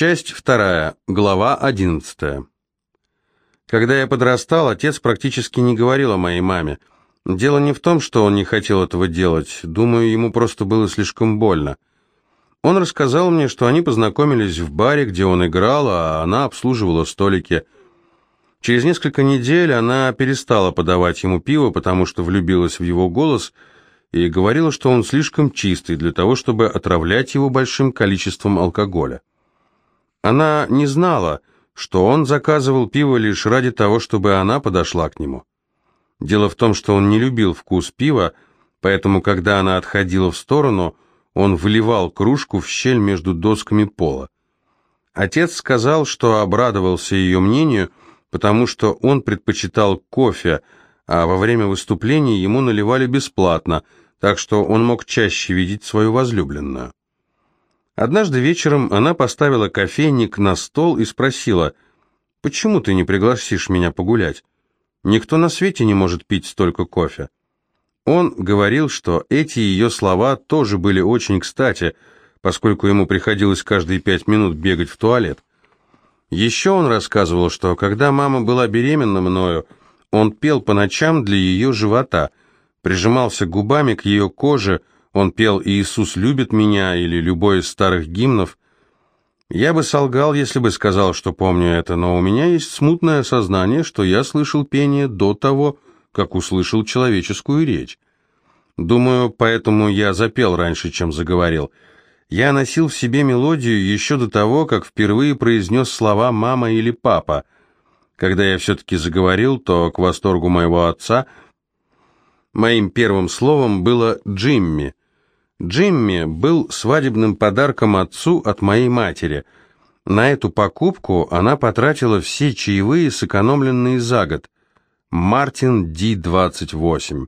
Часть вторая, глава одиннадцатая. Когда я подрастал, отец практически не говорил о моей маме. Дело не в том, что он не хотел этого делать, думаю, ему просто было слишком больно. Он рассказал мне, что они познакомились в баре, где он играл, а она обслуживала столики. Через несколько недель она перестала подавать ему пиво, потому что влюбилась в его голос и говорила, что он слишком чистый для того, чтобы отравлять его большим количеством алкоголя. Она не знала, что он заказывал пиво лишь ради того, чтобы она подошла к нему. Дело в том, что он не любил вкус пива, поэтому, когда она отходила в сторону, он выливал кружку в щель между досками пола. Отец сказал, что обрадовался ее мнению, потому что он предпочитал кофе, а во время выступления ему наливали бесплатно, так что он мог чаще видеть свою возлюбленную. Однажды вечером она поставила кофейник на стол и спросила, «Почему ты не пригласишь меня погулять? Никто на свете не может пить столько кофе». Он говорил, что эти ее слова тоже были очень кстати, поскольку ему приходилось каждые пять минут бегать в туалет. Еще он рассказывал, что когда мама была беременна мною, он пел по ночам для ее живота, прижимался губами к ее коже, он пел «Иисус любит меня» или любой из старых гимнов. Я бы солгал, если бы сказал, что помню это, но у меня есть смутное сознание, что я слышал пение до того, как услышал человеческую речь. Думаю, поэтому я запел раньше, чем заговорил. Я носил в себе мелодию еще до того, как впервые произнес слова «мама» или «папа». Когда я все-таки заговорил, то к восторгу моего отца моим первым словом было «Джимми», Джимми был свадебным подарком отцу от моей матери. На эту покупку она потратила все чаевые, сэкономленные за год. Мартин Ди-28.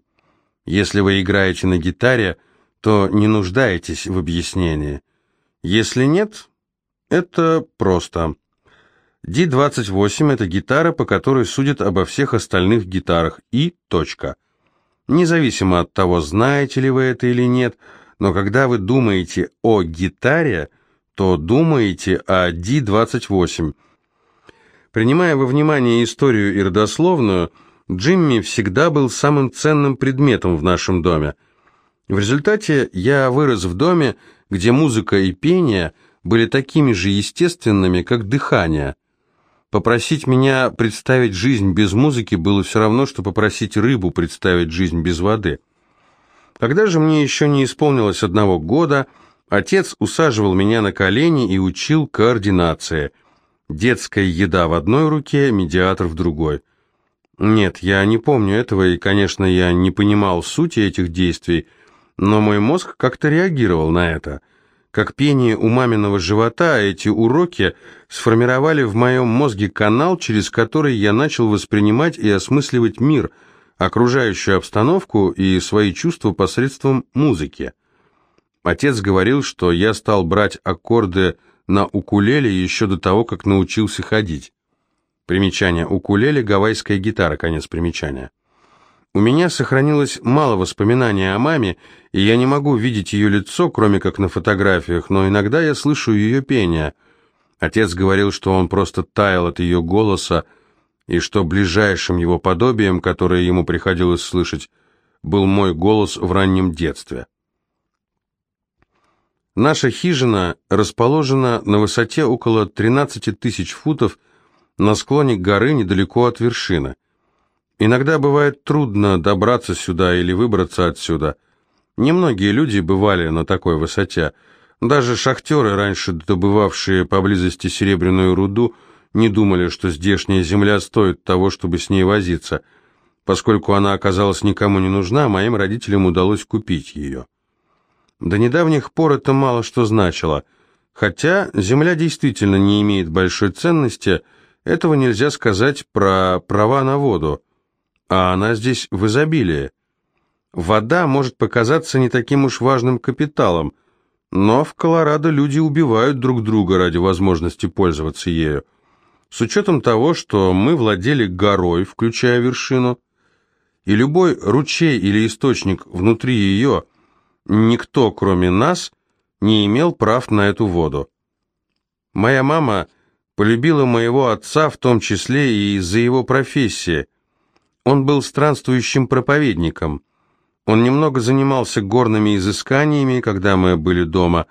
Если вы играете на гитаре, то не нуждаетесь в объяснении. Если нет, это просто. Ди-28 – это гитара, по которой судят обо всех остальных гитарах, и точка. Независимо от того, знаете ли вы это или нет – но когда вы думаете о гитаре, то думаете о Ди-28. Принимая во внимание историю и родословную, Джимми всегда был самым ценным предметом в нашем доме. В результате я вырос в доме, где музыка и пение были такими же естественными, как дыхание. Попросить меня представить жизнь без музыки было все равно, что попросить рыбу представить жизнь без воды. Когда же мне еще не исполнилось одного года, отец усаживал меня на колени и учил координации. Детская еда в одной руке, медиатор в другой. Нет, я не помню этого, и, конечно, я не понимал сути этих действий, но мой мозг как-то реагировал на это. Как пение у маминого живота, эти уроки сформировали в моем мозге канал, через который я начал воспринимать и осмысливать мир – окружающую обстановку и свои чувства посредством музыки. Отец говорил, что я стал брать аккорды на укулеле еще до того, как научился ходить. Примечание. Укулеле – гавайская гитара, конец примечания. У меня сохранилось мало воспоминаний о маме, и я не могу видеть ее лицо, кроме как на фотографиях, но иногда я слышу ее пение. Отец говорил, что он просто таял от ее голоса, и что ближайшим его подобием, которое ему приходилось слышать, был мой голос в раннем детстве. Наша хижина расположена на высоте около 13 тысяч футов на склоне горы недалеко от вершины. Иногда бывает трудно добраться сюда или выбраться отсюда. Немногие люди бывали на такой высоте. Даже шахтеры, раньше добывавшие поблизости серебряную руду, не думали, что здешняя земля стоит того, чтобы с ней возиться. Поскольку она оказалась никому не нужна, моим родителям удалось купить ее. До недавних пор это мало что значило. Хотя земля действительно не имеет большой ценности, этого нельзя сказать про права на воду. А она здесь в изобилии. Вода может показаться не таким уж важным капиталом, но в Колорадо люди убивают друг друга ради возможности пользоваться ею. С учетом того, что мы владели горой, включая вершину, и любой ручей или источник внутри ее, никто, кроме нас, не имел прав на эту воду. Моя мама полюбила моего отца в том числе и из-за его профессии. Он был странствующим проповедником. Он немного занимался горными изысканиями, когда мы были дома,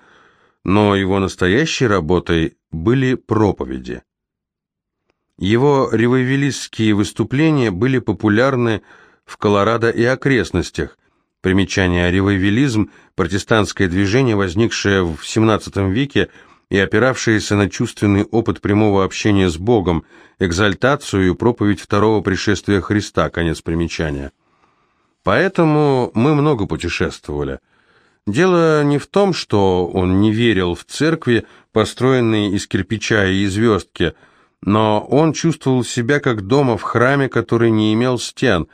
но его настоящей работой были проповеди. Его ревайвелистские выступления были популярны в Колорадо и окрестностях. Примечание ревайвелизм – протестантское движение, возникшее в XVII веке и опиравшееся на чувственный опыт прямого общения с Богом, экзальтацию и проповедь второго пришествия Христа, конец примечания. Поэтому мы много путешествовали. Дело не в том, что он не верил в церкви, построенные из кирпича и звездки, но он чувствовал себя как дома в храме, который не имел стен.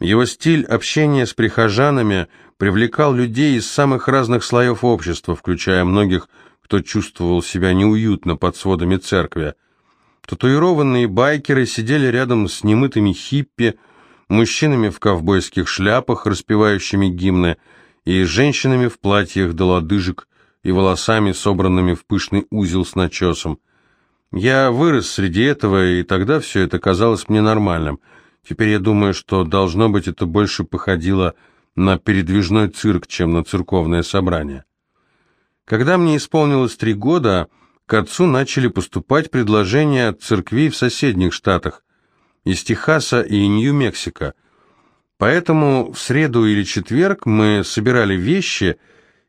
Его стиль общения с прихожанами привлекал людей из самых разных слоев общества, включая многих, кто чувствовал себя неуютно под сводами церкви. Татуированные байкеры сидели рядом с немытыми хиппи, мужчинами в ковбойских шляпах, распевающими гимны, и женщинами в платьях до лодыжек и волосами, собранными в пышный узел с начесом. Я вырос среди этого, и тогда все это казалось мне нормальным. Теперь я думаю, что, должно быть, это больше походило на передвижной цирк, чем на церковное собрание. Когда мне исполнилось три года, к отцу начали поступать предложения от церквей в соседних штатах, из Техаса и Нью-Мексико. Поэтому в среду или четверг мы собирали вещи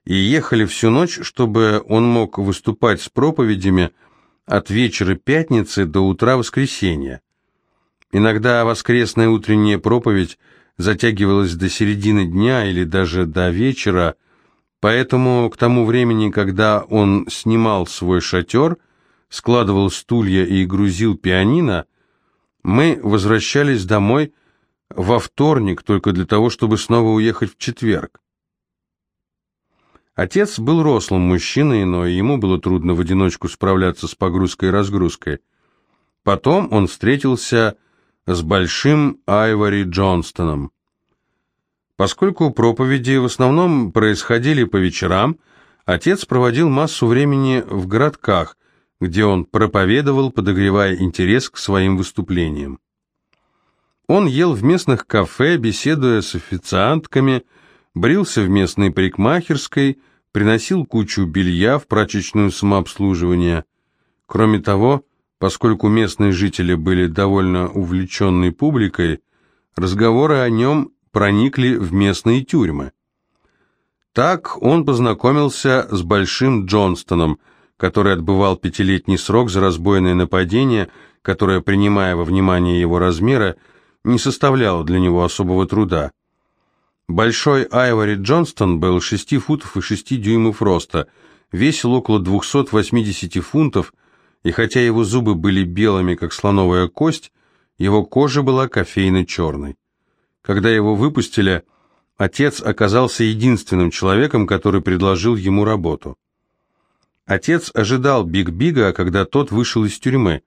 и ехали всю ночь, чтобы он мог выступать с проповедями от вечера пятницы до утра воскресенья. Иногда воскресная утренняя проповедь затягивалась до середины дня или даже до вечера, поэтому к тому времени, когда он снимал свой шатер, складывал стулья и грузил пианино, мы возвращались домой во вторник только для того, чтобы снова уехать в четверг. Отец был рослым мужчиной, но ему было трудно в одиночку справляться с погрузкой и разгрузкой. Потом он встретился с большим Айвори Джонстоном. Поскольку проповеди в основном происходили по вечерам, отец проводил массу времени в городках, где он проповедовал, подогревая интерес к своим выступлениям. Он ел в местных кафе, беседуя с официантками, брился в местной парикмахерской, приносил кучу белья в прачечную самообслуживание. Кроме того, поскольку местные жители были довольно увлеченной публикой, разговоры о нем проникли в местные тюрьмы. Так он познакомился с Большим Джонстоном – который отбывал пятилетний срок за разбойное нападение, которое, принимая во внимание его размера, не составляло для него особого труда. Большой Айвори Джонстон был 6 футов и 6 дюймов роста, весил около 280 фунтов, и хотя его зубы были белыми, как слоновая кость, его кожа была кофейно-черной. Когда его выпустили, отец оказался единственным человеком, который предложил ему работу. Отец ожидал Биг-Бига, когда тот вышел из тюрьмы.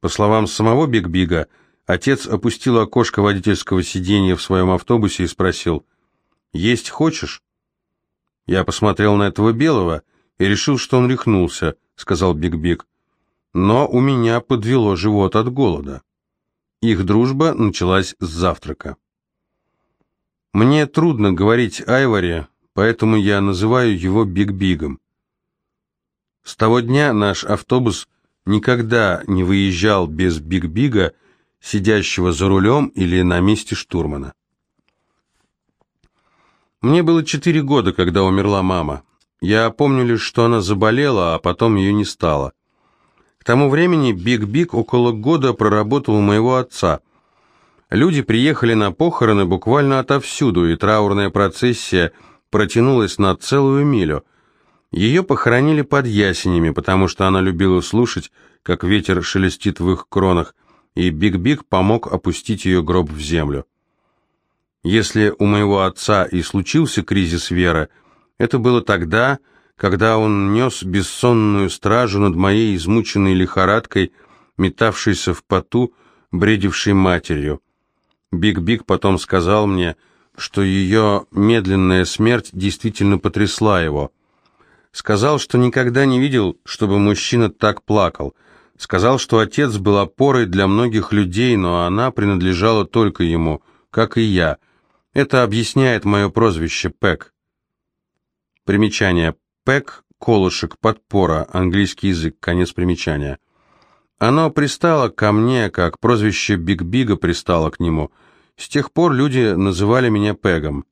По словам самого Биг-Бига, отец опустил окошко водительского сиденья в своем автобусе и спросил, «Есть хочешь?» Я посмотрел на этого белого и решил, что он рехнулся, сказал Биг-Биг. Но у меня подвело живот от голода. Их дружба началась с завтрака. Мне трудно говорить Айваре, поэтому я называю его Биг-Бигом. С того дня наш автобус никогда не выезжал без Биг-Бига, сидящего за рулем или на месте штурмана. Мне было четыре года, когда умерла мама. Я помню лишь, что она заболела, а потом ее не стало. К тому времени Биг-Биг около года проработал у моего отца. Люди приехали на похороны буквально отовсюду, и траурная процессия протянулась на целую милю – ее похоронили под ясенями, потому что она любила слушать, как ветер шелестит в их кронах, и Биг-Биг помог опустить ее гроб в землю. Если у моего отца и случился кризис веры, это было тогда, когда он нес бессонную стражу над моей измученной лихорадкой, метавшейся в поту, бредившей матерью. Биг-Биг потом сказал мне, что ее медленная смерть действительно потрясла его – Сказал, что никогда не видел, чтобы мужчина так плакал. Сказал, что отец был опорой для многих людей, но она принадлежала только ему, как и я. Это объясняет мое прозвище Пэк. Примечание. Пэк – колышек, подпора, английский язык, конец примечания. Оно пристало ко мне, как прозвище Биг Бига пристало к нему. С тех пор люди называли меня Пегом.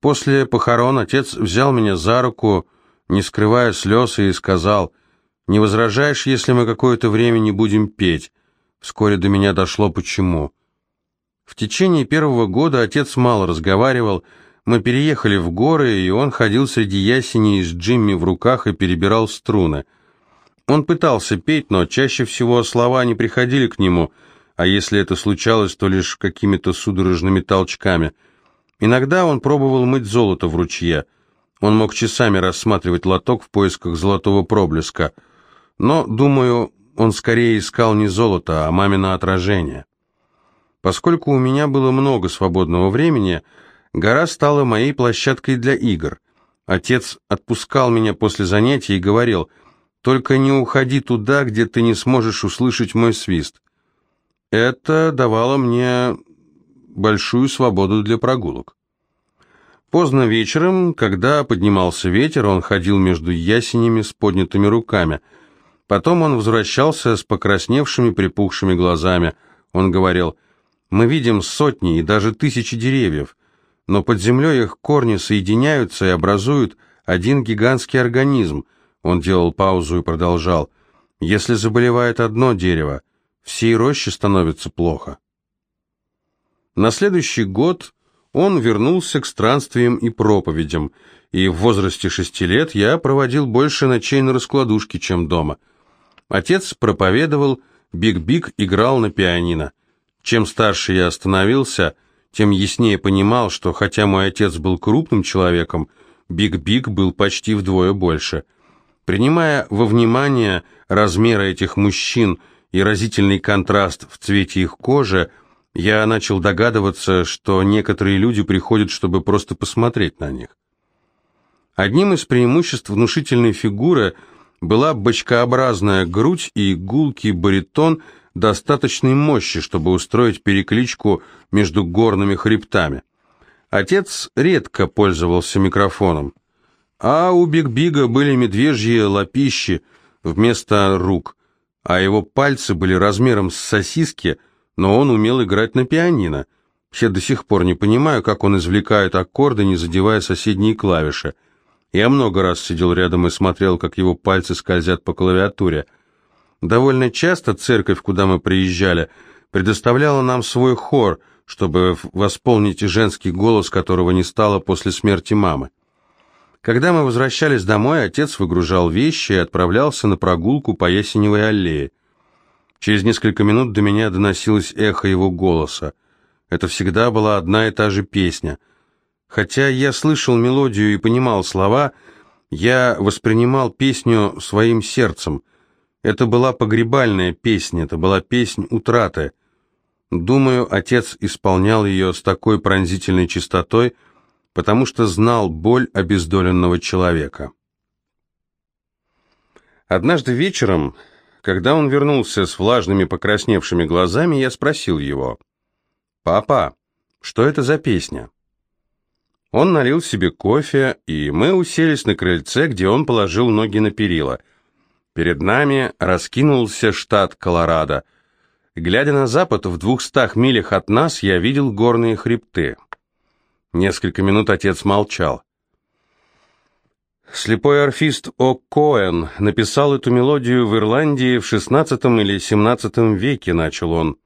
После похорон отец взял меня за руку, не скрывая слез, и сказал, «Не возражаешь, если мы какое-то время не будем петь?» Вскоре до меня дошло, почему. В течение первого года отец мало разговаривал, мы переехали в горы, и он ходил среди ясеней с Джимми в руках и перебирал струны. Он пытался петь, но чаще всего слова не приходили к нему, а если это случалось, то лишь какими-то судорожными толчками. Иногда он пробовал мыть золото в ручье. Он мог часами рассматривать лоток в поисках золотого проблеска. Но, думаю, он скорее искал не золото, а мамино отражение. Поскольку у меня было много свободного времени, гора стала моей площадкой для игр. Отец отпускал меня после занятий и говорил, «Только не уходи туда, где ты не сможешь услышать мой свист». Это давало мне большую свободу для прогулок. Поздно вечером, когда поднимался ветер, он ходил между ясенями с поднятыми руками. Потом он возвращался с покрасневшими припухшими глазами. Он говорил, «Мы видим сотни и даже тысячи деревьев, но под землей их корни соединяются и образуют один гигантский организм». Он делал паузу и продолжал, «Если заболевает одно дерево, всей роще становится плохо». На следующий год он вернулся к странствиям и проповедям, и в возрасте шести лет я проводил больше ночей на раскладушке, чем дома. Отец проповедовал, Биг-Биг играл на пианино. Чем старше я становился, тем яснее понимал, что хотя мой отец был крупным человеком, Биг-Биг был почти вдвое больше. Принимая во внимание размеры этих мужчин и разительный контраст в цвете их кожи, я начал догадываться, что некоторые люди приходят, чтобы просто посмотреть на них. Одним из преимуществ внушительной фигуры была бочкообразная грудь и гулкий баритон достаточной мощи, чтобы устроить перекличку между горными хребтами. Отец редко пользовался микрофоном, а у Биг-Бига были медвежьи лапищи вместо рук, а его пальцы были размером с сосиски – но он умел играть на пианино. Я до сих пор не понимаю, как он извлекает аккорды, не задевая соседние клавиши. Я много раз сидел рядом и смотрел, как его пальцы скользят по клавиатуре. Довольно часто церковь, куда мы приезжали, предоставляла нам свой хор, чтобы восполнить женский голос, которого не стало после смерти мамы. Когда мы возвращались домой, отец выгружал вещи и отправлялся на прогулку по Ясеневой аллее. Через несколько минут до меня доносилось эхо его голоса. Это всегда была одна и та же песня. Хотя я слышал мелодию и понимал слова, я воспринимал песню своим сердцем. Это была погребальная песня, это была песнь утраты. Думаю, отец исполнял ее с такой пронзительной чистотой, потому что знал боль обездоленного человека. Однажды вечером когда он вернулся с влажными покрасневшими глазами, я спросил его, «Папа, что это за песня?» Он налил себе кофе, и мы уселись на крыльце, где он положил ноги на перила. Перед нами раскинулся штат Колорадо. Глядя на запад, в двухстах милях от нас я видел горные хребты. Несколько минут отец молчал. Слепой орфист О. Коэн написал эту мелодию в Ирландии в XVI или XVII веке, начал он.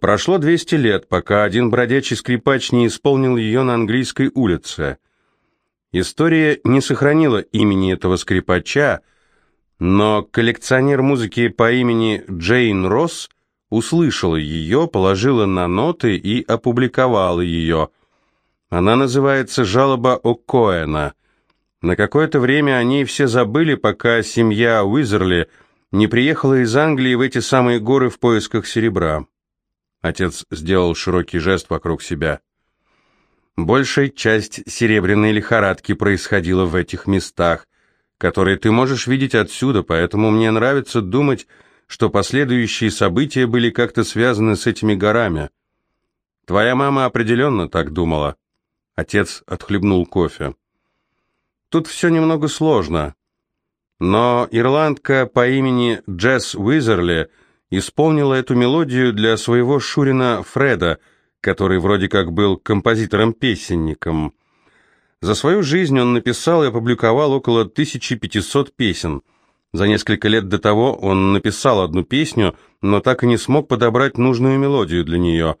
Прошло 200 лет, пока один бродячий скрипач не исполнил ее на английской улице. История не сохранила имени этого скрипача, но коллекционер музыки по имени Джейн Росс услышала ее, положила на ноты и опубликовала ее. Она называется «Жалоба О. Коэна». На какое-то время они все забыли, пока семья Уизерли не приехала из Англии в эти самые горы в поисках серебра. Отец сделал широкий жест вокруг себя. Большая часть серебряной лихорадки происходила в этих местах, который ты можешь видеть отсюда, поэтому мне нравится думать, что последующие события были как-то связаны с этими горами. Твоя мама определенно так думала. Отец отхлебнул кофе. Тут все немного сложно. Но ирландка по имени Джесс Уизерли исполнила эту мелодию для своего Шурина Фреда, который вроде как был композитором-песенником. За свою жизнь он написал и опубликовал около 1500 песен. За несколько лет до того он написал одну песню, но так и не смог подобрать нужную мелодию для нее.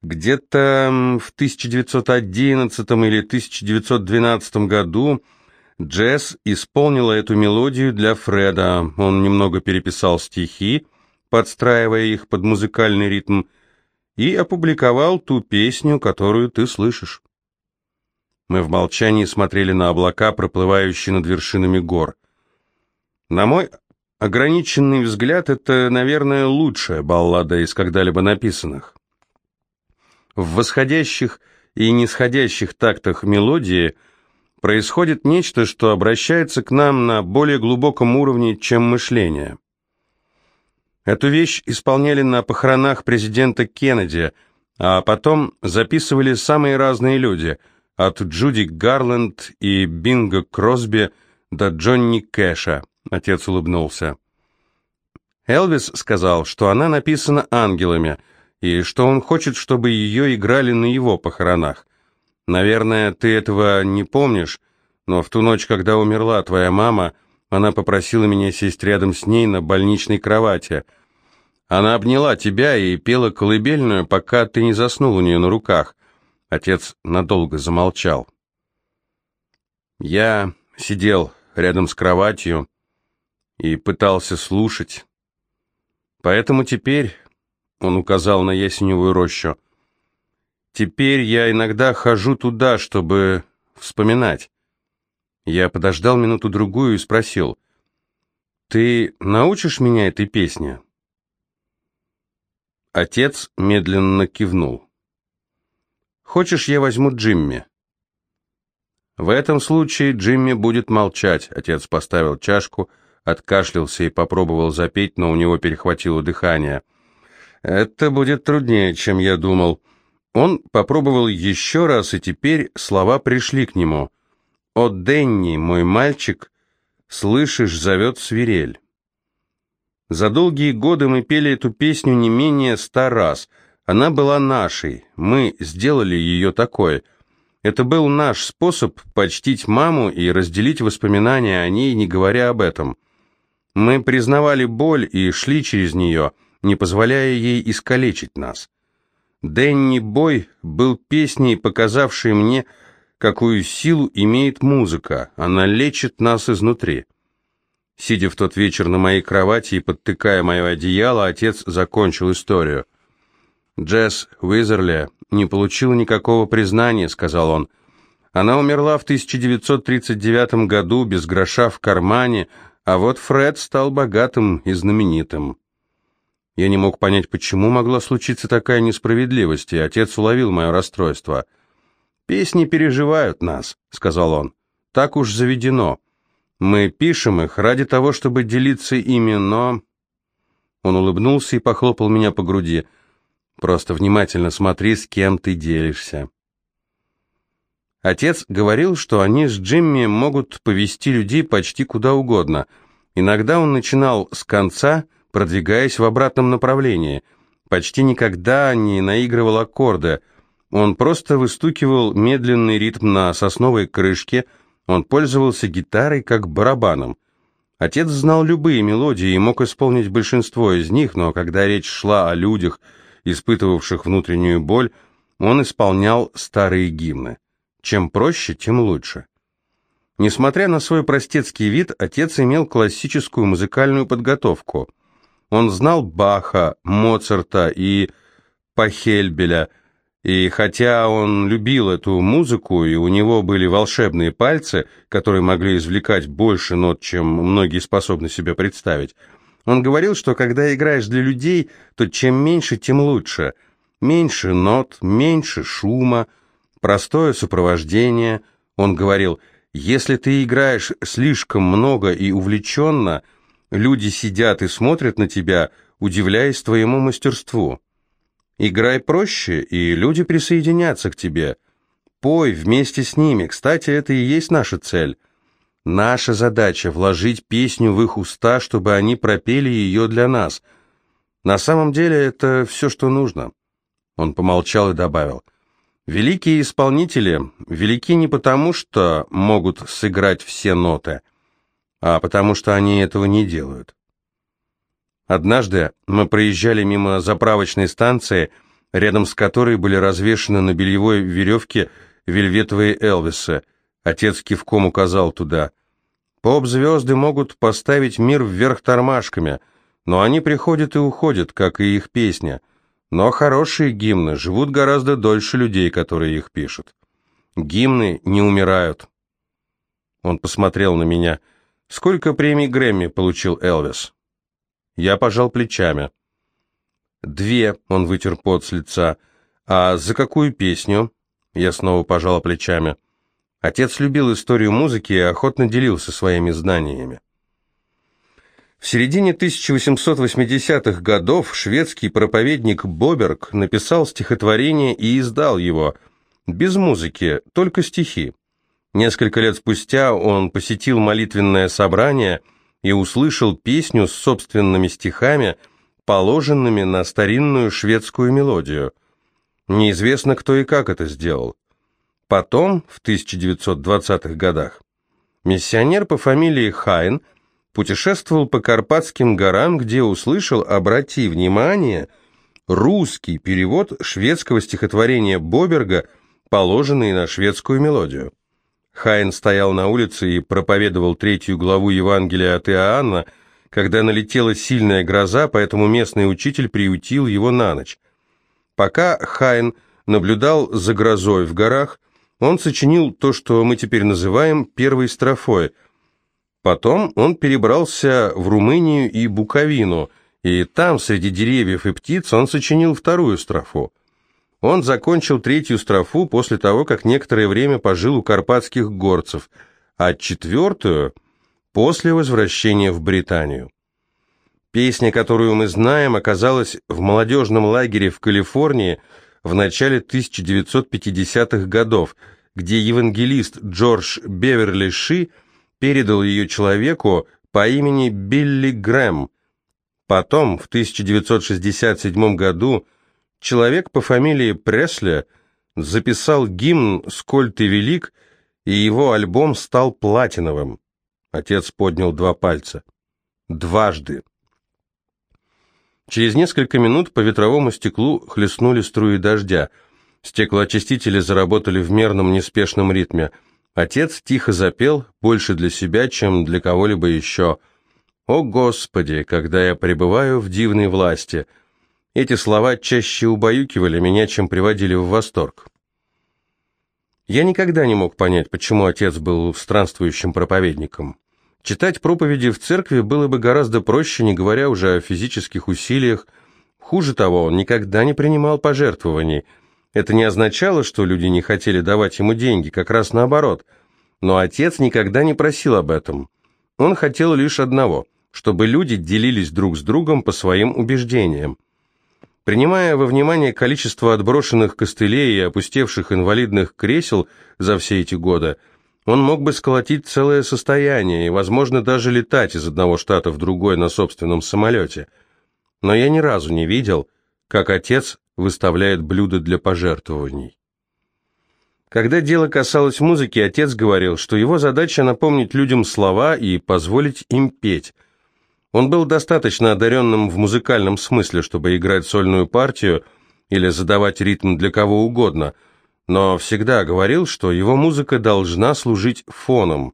Где-то в 1911 или 1912 году Джесс исполнила эту мелодию для Фреда. Он немного переписал стихи, подстраивая их под музыкальный ритм, и опубликовал ту песню, которую ты слышишь. Мы в молчании смотрели на облака, проплывающие над вершинами гор. На мой ограниченный взгляд, это, наверное, лучшая баллада из когда-либо написанных. В восходящих и нисходящих тактах мелодии – происходит нечто, что обращается к нам на более глубоком уровне, чем мышление. Эту вещь исполняли на похоронах президента Кеннеди, а потом записывали самые разные люди, от Джуди Гарленд и Бинго Кросби до Джонни Кэша. Отец улыбнулся. Элвис сказал, что она написана ангелами, и что он хочет, чтобы ее играли на его похоронах. Наверное, ты этого не помнишь, но в ту ночь, когда умерла твоя мама, она попросила меня сесть рядом с ней на больничной кровати. Она обняла тебя и пела колыбельную, пока ты не заснул у нее на руках. Отец надолго замолчал. Я сидел рядом с кроватью и пытался слушать. Поэтому теперь, он указал на ясеневую рощу, Теперь я иногда хожу туда, чтобы вспоминать. Я подождал минуту-другую и спросил, «Ты научишь меня этой песне?» Отец медленно кивнул. «Хочешь, я возьму Джимми?» «В этом случае Джимми будет молчать», — отец поставил чашку, откашлялся и попробовал запеть, но у него перехватило дыхание. «Это будет труднее, чем я думал». Он попробовал еще раз, и теперь слова пришли к нему. «О, Денни, мой мальчик, слышишь, зовет свирель». За долгие годы мы пели эту песню не менее ста раз. Она была нашей, мы сделали ее такой. Это был наш способ почтить маму и разделить воспоминания о ней, не говоря об этом. Мы признавали боль и шли через нее, не позволяя ей искалечить нас. Дэнни Бой был песней, показавшей мне, какую силу имеет музыка. Она лечит нас изнутри. Сидя в тот вечер на моей кровати и подтыкая мое одеяло, отец закончил историю. «Джесс Уизерли не получила никакого признания», — сказал он. «Она умерла в 1939 году без гроша в кармане, а вот Фред стал богатым и знаменитым». Я не мог понять, почему могла случиться такая несправедливость, и отец уловил мое расстройство. «Песни переживают нас», — сказал он. «Так уж заведено. Мы пишем их ради того, чтобы делиться ими, но...» Он улыбнулся и похлопал меня по груди. «Просто внимательно смотри, с кем ты делишься». Отец говорил, что они с Джимми могут повести людей почти куда угодно. Иногда он начинал с конца — продвигаясь в обратном направлении. Почти никогда не наигрывал аккорды. Он просто выстукивал медленный ритм на сосновой крышке, он пользовался гитарой как барабаном. Отец знал любые мелодии и мог исполнить большинство из них, но когда речь шла о людях, испытывавших внутреннюю боль, он исполнял старые гимны. Чем проще, тем лучше. Несмотря на свой простецкий вид, отец имел классическую музыкальную подготовку. Он знал Баха, Моцарта и Пахельбеля, и хотя он любил эту музыку, и у него были волшебные пальцы, которые могли извлекать больше нот, чем многие способны себе представить, он говорил, что когда играешь для людей, то чем меньше, тем лучше. Меньше нот, меньше шума, простое сопровождение. Он говорил, Если ты играешь слишком много и увлеченно, люди сидят и смотрят на тебя, удивляясь твоему мастерству. Играй проще, и люди присоединятся к тебе. Пой вместе с ними. Кстати, это и есть наша цель. Наша задача — вложить песню в их уста, чтобы они пропели ее для нас. На самом деле это все, что нужно. Он помолчал и добавил. Великие исполнители велики не потому, что могут сыграть все ноты, а потому что они этого не делают. Однажды мы проезжали мимо заправочной станции, рядом с которой были развешаны на бельевой веревке вельветовые Элвисы. Отец кивком указал туда. Поп-звезды могут поставить мир вверх тормашками, но они приходят и уходят, как и их песня. Но хорошие гимны живут гораздо дольше людей, которые их пишут. Гимны не умирают. Он посмотрел на меня. Сколько премий Грэмми получил Элвис? Я пожал плечами. «Две», — он вытер пот с лица. «А за какую песню?» Я снова пожал плечами. Отец любил историю музыки и охотно делился своими знаниями. В середине 1880-х годов шведский проповедник Боберг написал стихотворение и издал его. Без музыки, только стихи. Несколько лет спустя он посетил молитвенное собрание – и услышал песню с собственными стихами, положенными на старинную шведскую мелодию. Неизвестно, кто и как это сделал. Потом, в 1920-х годах, миссионер по фамилии Хайн путешествовал по Карпатским горам, где услышал, обрати внимание, русский перевод шведского стихотворения Боберга, положенный на шведскую мелодию. Хайн стоял на улице и проповедовал третью главу Евангелия от Иоанна, когда налетела сильная гроза, поэтому местный учитель приютил его на ночь. Пока Хайн наблюдал за грозой в горах, он сочинил то, что мы теперь называем первой строфой. Потом он перебрался в Румынию и Буковину, и там, среди деревьев и птиц, он сочинил вторую строфу. Он закончил третью строфу после того, как некоторое время пожил у карпатских горцев, а четвертую – после возвращения в Британию. Песня, которую мы знаем, оказалась в молодежном лагере в Калифорнии в начале 1950-х годов, где евангелист Джордж Беверли Ши передал ее человеку по имени Билли Грэм. Потом, в 1967 году, Человек по фамилии Пресли записал гимн «Сколь ты велик», и его альбом стал платиновым. Отец поднял два пальца. Дважды. Через несколько минут по ветровому стеклу хлестнули струи дождя. Стеклоочистители заработали в мерном неспешном ритме. Отец тихо запел, больше для себя, чем для кого-либо еще. «О Господи, когда я пребываю в дивной власти!» Эти слова чаще убаюкивали меня, чем приводили в восторг. Я никогда не мог понять, почему отец был странствующим проповедником. Читать проповеди в церкви было бы гораздо проще, не говоря уже о физических усилиях. Хуже того, он никогда не принимал пожертвований. Это не означало, что люди не хотели давать ему деньги, как раз наоборот. Но отец никогда не просил об этом. Он хотел лишь одного, чтобы люди делились друг с другом по своим убеждениям. Принимая во внимание количество отброшенных костылей и опустевших инвалидных кресел за все эти годы, он мог бы сколотить целое состояние и, возможно, даже летать из одного штата в другой на собственном самолете. Но я ни разу не видел, как отец выставляет блюда для пожертвований. Когда дело касалось музыки, отец говорил, что его задача напомнить людям слова и позволить им петь – он был достаточно одаренным в музыкальном смысле, чтобы играть сольную партию или задавать ритм для кого угодно, но всегда говорил, что его музыка должна служить фоном.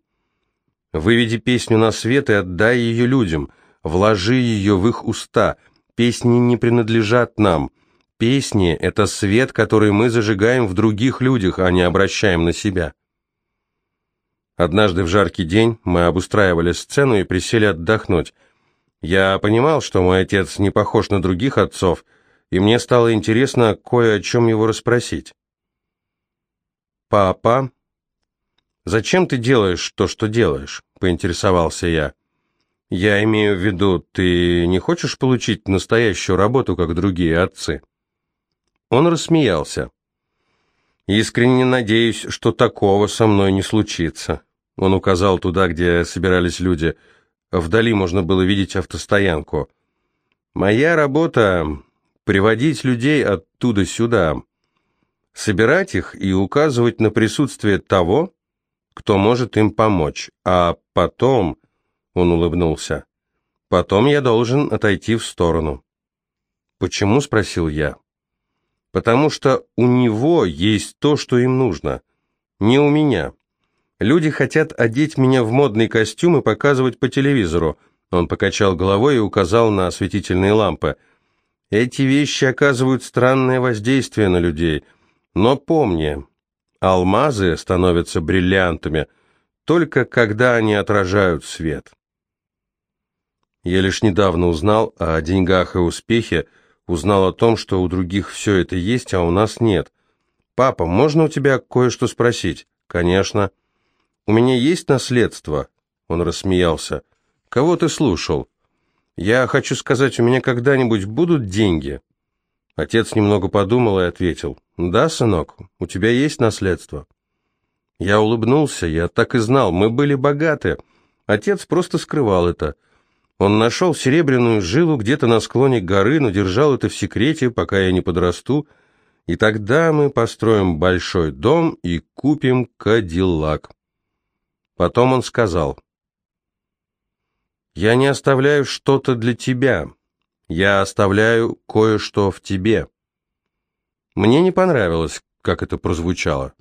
Выведи песню на свет и отдай ее людям, вложи ее в их уста. Песни не принадлежат нам. Песни — это свет, который мы зажигаем в других людях, а не обращаем на себя. Однажды в жаркий день мы обустраивали сцену и присели отдохнуть. Я понимал, что мой отец не похож на других отцов, и мне стало интересно кое о чем его расспросить. «Папа, «Зачем ты делаешь то, что делаешь?» — поинтересовался я. «Я имею в виду, ты не хочешь получить настоящую работу, как другие отцы?» Он рассмеялся. «Искренне надеюсь, что такого со мной не случится». Он указал туда, где собирались люди. Вдали можно было видеть автостоянку. «Моя работа — приводить людей оттуда сюда, собирать их и указывать на присутствие того, кто может им помочь, а потом...» — он улыбнулся. «Потом я должен отойти в сторону». «Почему?» — спросил я. «Потому что у него есть то, что им нужно. Не у меня». Люди хотят одеть меня в модный костюм и показывать по телевизору. Он покачал головой и указал на осветительные лампы. Эти вещи оказывают странное воздействие на людей. Но помни, алмазы становятся бриллиантами только когда они отражают свет. Я лишь недавно узнал о деньгах и успехе, узнал о том, что у других все это есть, а у нас нет. «Папа, можно у тебя кое-что спросить?» «Конечно». «У меня есть наследство?» Он рассмеялся. «Кого ты слушал?» «Я хочу сказать, у меня когда-нибудь будут деньги?» Отец немного подумал и ответил. «Да, сынок, у тебя есть наследство?» Я улыбнулся, я так и знал, мы были богаты. Отец просто скрывал это. Он нашел серебряную жилу где-то на склоне горы, но держал это в секрете, пока я не подрасту, и тогда мы построим большой дом и купим кадиллак. Потом он сказал, «Я не оставляю что-то для тебя, я оставляю кое-что в тебе». Мне не понравилось, как это прозвучало.